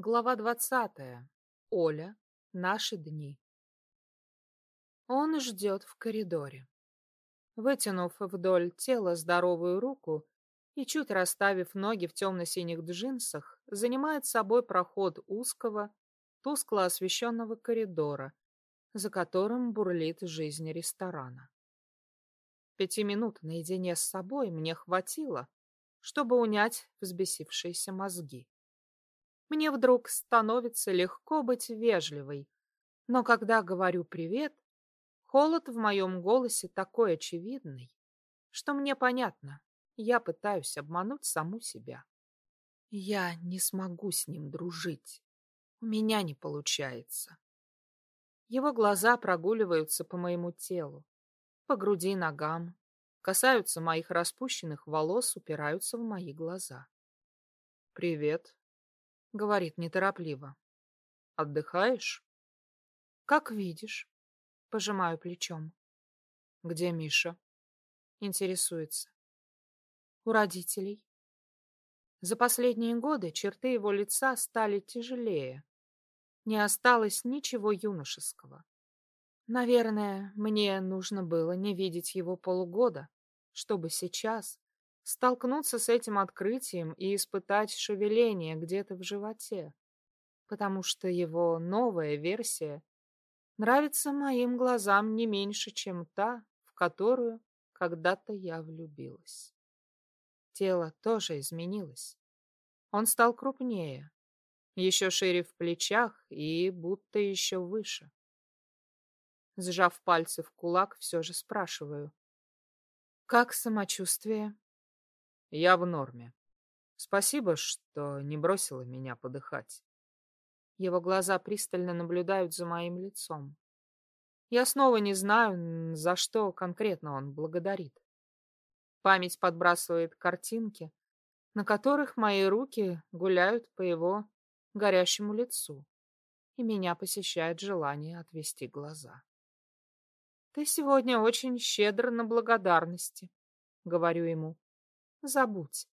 Глава двадцатая. Оля. Наши дни. Он ждет в коридоре. Вытянув вдоль тела здоровую руку и чуть расставив ноги в темно-синих джинсах, занимает собой проход узкого, тускло освещенного коридора, за которым бурлит жизнь ресторана. Пяти минут наедине с собой мне хватило, чтобы унять взбесившиеся мозги. Мне вдруг становится легко быть вежливой, но когда говорю «привет», холод в моем голосе такой очевидный, что мне понятно, я пытаюсь обмануть саму себя. Я не смогу с ним дружить. У меня не получается. Его глаза прогуливаются по моему телу, по груди и ногам, касаются моих распущенных волос, упираются в мои глаза. «Привет», — говорит неторопливо. «Отдыхаешь?» «Как видишь», — пожимаю плечом. «Где Миша?» — интересуется. «У родителей». За последние годы черты его лица стали тяжелее. Не осталось ничего юношеского. Наверное, мне нужно было не видеть его полугода, чтобы сейчас столкнуться с этим открытием и испытать шевеление где-то в животе, потому что его новая версия нравится моим глазам не меньше, чем та, в которую когда-то я влюбилась. Тело тоже изменилось. Он стал крупнее, еще шире в плечах и будто еще выше. Сжав пальцы в кулак, все же спрашиваю. «Как самочувствие?» Я в норме. Спасибо, что не бросила меня подыхать. Его глаза пристально наблюдают за моим лицом. Я снова не знаю, за что конкретно он благодарит. Память подбрасывает картинки, на которых мои руки гуляют по его горящему лицу, и меня посещает желание отвести глаза. «Ты сегодня очень щедр на благодарности», — говорю ему. Забудь.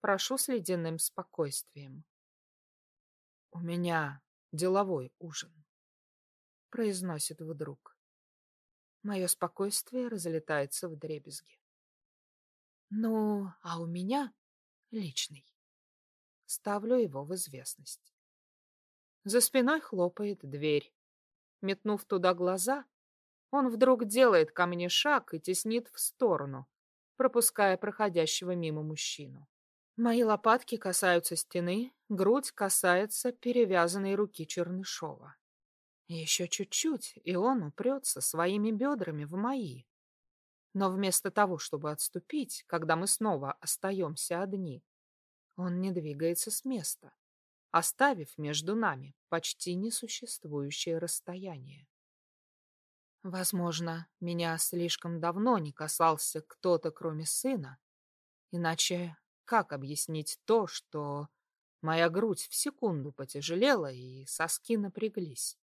Прошу с ледяным спокойствием. У меня деловой ужин, произносит вдруг. Мое спокойствие разлетается в дребезги. Ну, а у меня личный. Ставлю его в известность. За спиной хлопает дверь. Метнув туда глаза, он вдруг делает ко мне шаг и теснит в сторону, пропуская проходящего мимо мужчину. Мои лопатки касаются стены, грудь касается перевязанной руки Чернышова. Еще чуть-чуть, и он упрется своими бедрами в мои. Но вместо того, чтобы отступить, когда мы снова остаемся одни, он не двигается с места, оставив между нами почти несуществующее расстояние. Возможно, меня слишком давно не касался кто-то, кроме сына. Иначе как объяснить то, что моя грудь в секунду потяжелела и соски напряглись?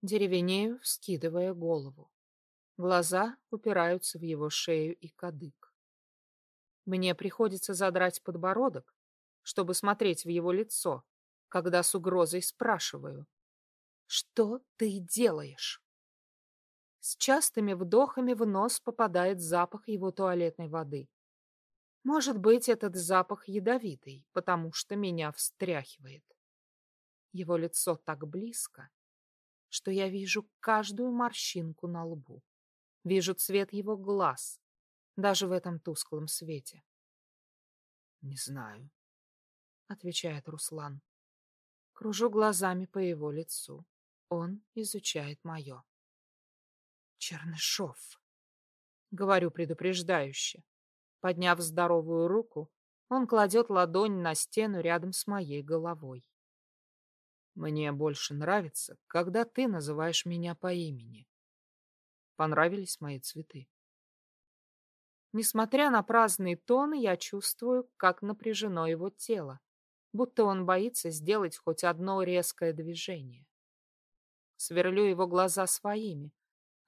Деревенею, вскидывая голову. Глаза упираются в его шею и кадык. Мне приходится задрать подбородок, чтобы смотреть в его лицо, когда с угрозой спрашиваю, «Что ты делаешь?» С частыми вдохами в нос попадает запах его туалетной воды. Может быть, этот запах ядовитый, потому что меня встряхивает. Его лицо так близко, что я вижу каждую морщинку на лбу. Вижу цвет его глаз, даже в этом тусклом свете. «Не знаю», — отвечает Руслан. Кружу глазами по его лицу. Он изучает мое. Чернышов. Говорю предупреждающе. Подняв здоровую руку, он кладет ладонь на стену рядом с моей головой. Мне больше нравится, когда ты называешь меня по имени. Понравились мои цветы. Несмотря на праздный тон, я чувствую, как напряжено его тело, будто он боится сделать хоть одно резкое движение. Сверлю его глаза своими,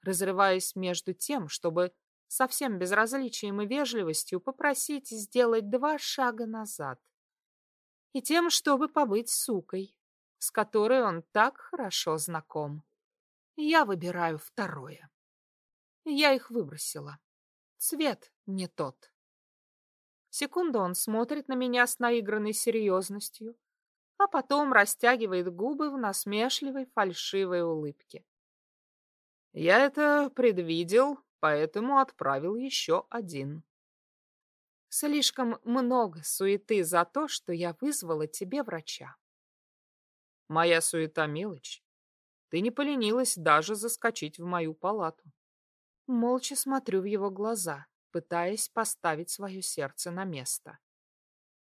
разрываясь между тем, чтобы со всем безразличием и вежливостью попросить сделать два шага назад и тем, чтобы побыть сукой, с которой он так хорошо знаком. Я выбираю второе. Я их выбросила. Цвет не тот. Секунду он смотрит на меня с наигранной серьезностью, а потом растягивает губы в насмешливой фальшивой улыбке. Я это предвидел, поэтому отправил еще один. Слишком много суеты за то, что я вызвала тебе врача. Моя суета мелочь. Ты не поленилась даже заскочить в мою палату. Молча смотрю в его глаза, пытаясь поставить свое сердце на место.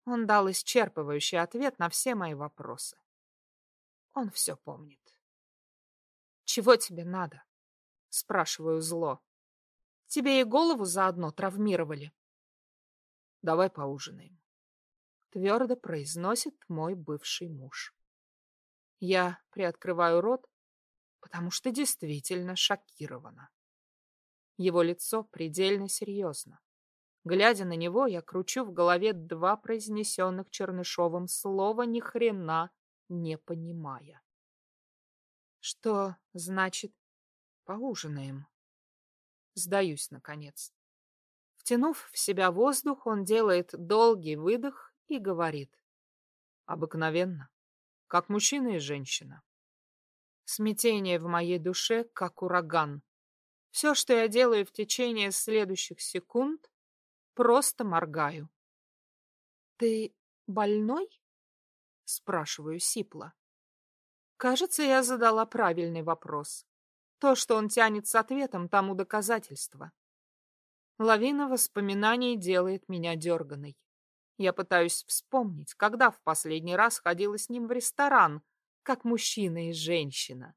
Он дал исчерпывающий ответ на все мои вопросы. Он все помнит. «Чего тебе надо?» — спрашиваю зло. «Тебе и голову заодно травмировали?» «Давай поужинаем», — твердо произносит мой бывший муж. Я приоткрываю рот, потому что действительно шокирована. Его лицо предельно серьезно. Глядя на него, я кручу в голове два произнесенных Чернышовым слова ни хрена не понимая. Что значит поужинаем? Сдаюсь, наконец. Втянув в себя воздух, он делает долгий выдох и говорит. Обыкновенно, как мужчина и женщина. Смятение в моей душе, как ураган. Все, что я делаю в течение следующих секунд, просто моргаю. «Ты больной?» — спрашиваю сипло. Кажется, я задала правильный вопрос. То, что он тянет с ответом, тому доказательство. Лавина воспоминаний делает меня дерганой. Я пытаюсь вспомнить, когда в последний раз ходила с ним в ресторан, как мужчина и женщина.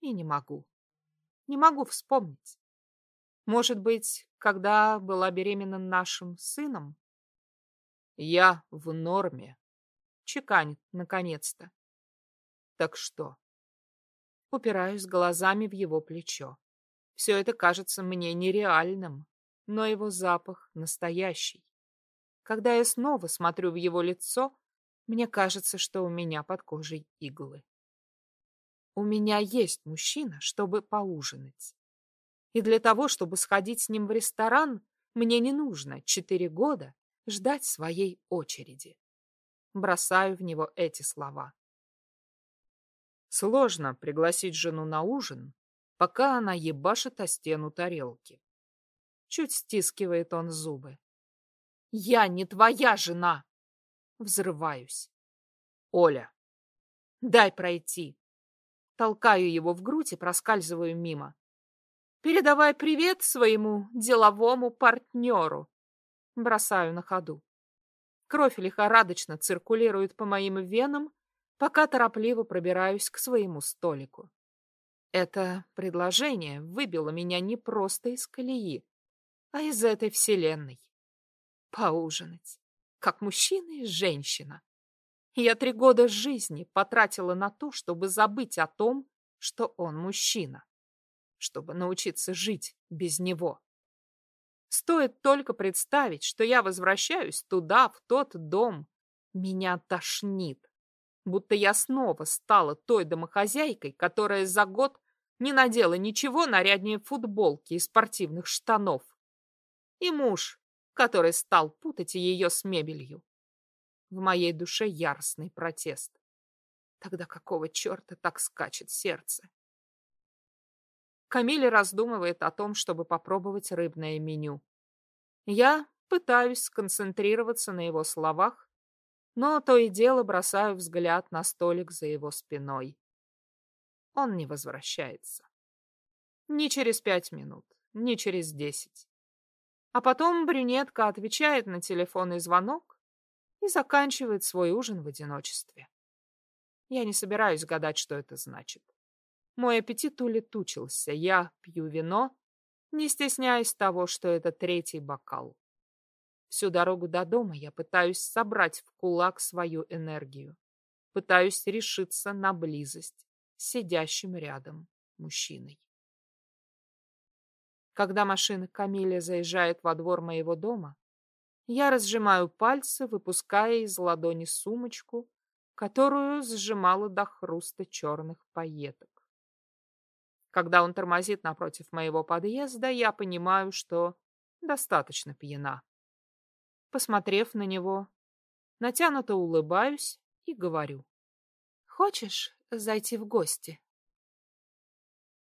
И не могу. Не могу вспомнить. Может быть, когда была беременна нашим сыном? Я в норме. Чеканит, наконец-то. Так что? Упираюсь глазами в его плечо. Все это кажется мне нереальным, но его запах настоящий. Когда я снова смотрю в его лицо, мне кажется, что у меня под кожей иглы. У меня есть мужчина, чтобы поужинать. И для того, чтобы сходить с ним в ресторан, мне не нужно четыре года ждать своей очереди. Бросаю в него эти слова. Сложно пригласить жену на ужин, пока она ебашит о стену тарелки. Чуть стискивает он зубы. «Я не твоя жена!» Взрываюсь. «Оля!» «Дай пройти!» Толкаю его в грудь и проскальзываю мимо. Передавай привет своему деловому партнеру. Бросаю на ходу. Кровь лихорадочно циркулирует по моим венам, пока торопливо пробираюсь к своему столику. Это предложение выбило меня не просто из колеи, а из этой вселенной. Поужинать, как мужчина и женщина. Я три года жизни потратила на то, чтобы забыть о том, что он мужчина чтобы научиться жить без него. Стоит только представить, что я возвращаюсь туда, в тот дом. Меня тошнит, будто я снова стала той домохозяйкой, которая за год не надела ничего наряднее футболки и спортивных штанов. И муж, который стал путать ее с мебелью. В моей душе яростный протест. Тогда какого черта так скачет сердце? Камиль раздумывает о том, чтобы попробовать рыбное меню. Я пытаюсь сконцентрироваться на его словах, но то и дело бросаю взгляд на столик за его спиной. Он не возвращается. Ни через пять минут, ни через десять. А потом брюнетка отвечает на телефонный звонок и заканчивает свой ужин в одиночестве. Я не собираюсь гадать, что это значит. Мой аппетит улетучился. Я пью вино, не стесняясь того, что это третий бокал. Всю дорогу до дома я пытаюсь собрать в кулак свою энергию. Пытаюсь решиться на близость с сидящим рядом мужчиной. Когда машина Камиля заезжает во двор моего дома, я разжимаю пальцы, выпуская из ладони сумочку, которую сжимала до хруста черных пайеток. Когда он тормозит напротив моего подъезда, я понимаю, что достаточно пьяна посмотрев на него. Натянуто улыбаюсь и говорю. «Хочешь зайти в гости?»